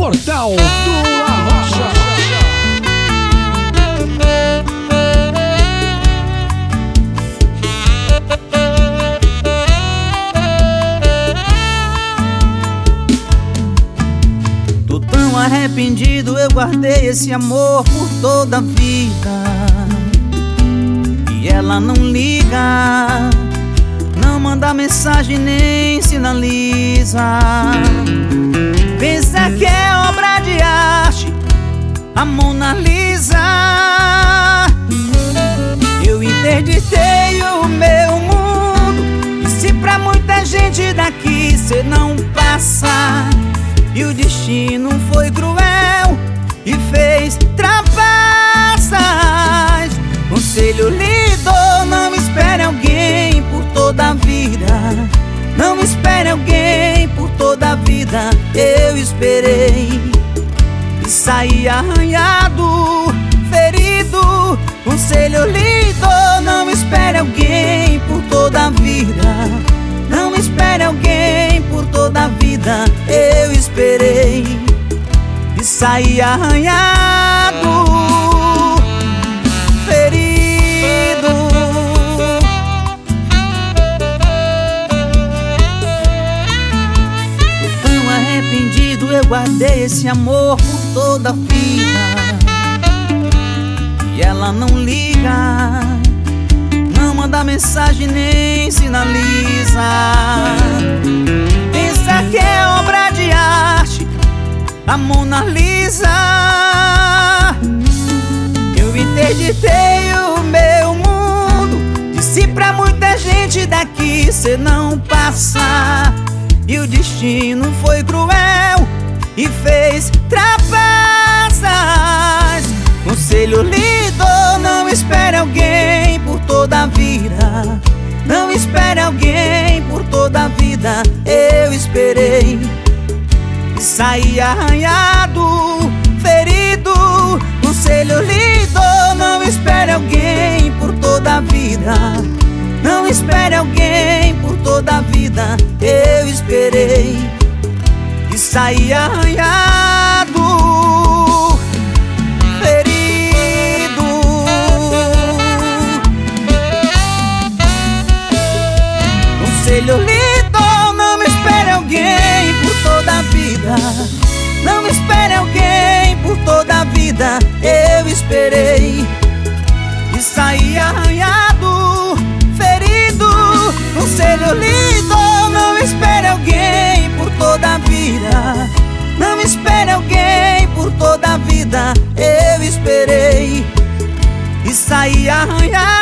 Portal do arrependido, eu guardei esse amor por toda a vida. E ela não liga, não manda mensagem nem sinaliza. Pensa que é obra de arte, a Mona Lisa. Eu interditei o meu mundo. E se pra muita gente daqui cê não passa, e o destino foi cruel e fez vida. Eu esperei e saí arranhado, ferido. Lhe dou, não espere alguém por toda a vida. Não espere alguém por toda a vida. Eu esperei e saí arranhado, eu guardei esse amor por toda a vida. E ela não liga, não manda mensagem nem sinaliza. Pensa que é obra de arte, a Mona Lisa. Eu interditei o meu mundo. Disse pra muita gente daqui cê não passa. E o destino foi cruel e fez trapaças. Conselho lhe dou, não espere alguém por toda a vida. Não espere alguém por toda a vida. Eu esperei e saí arranhado, ferido. Conselho lhe vida. Eu esperei e saí arranhado, ferido. Conselho lhe dou, não espere alguém por toda a vida. Não espere alguém por toda a vida. Eu esperei e saí arranhado, ferido. Conselho lhe e saí arranhado.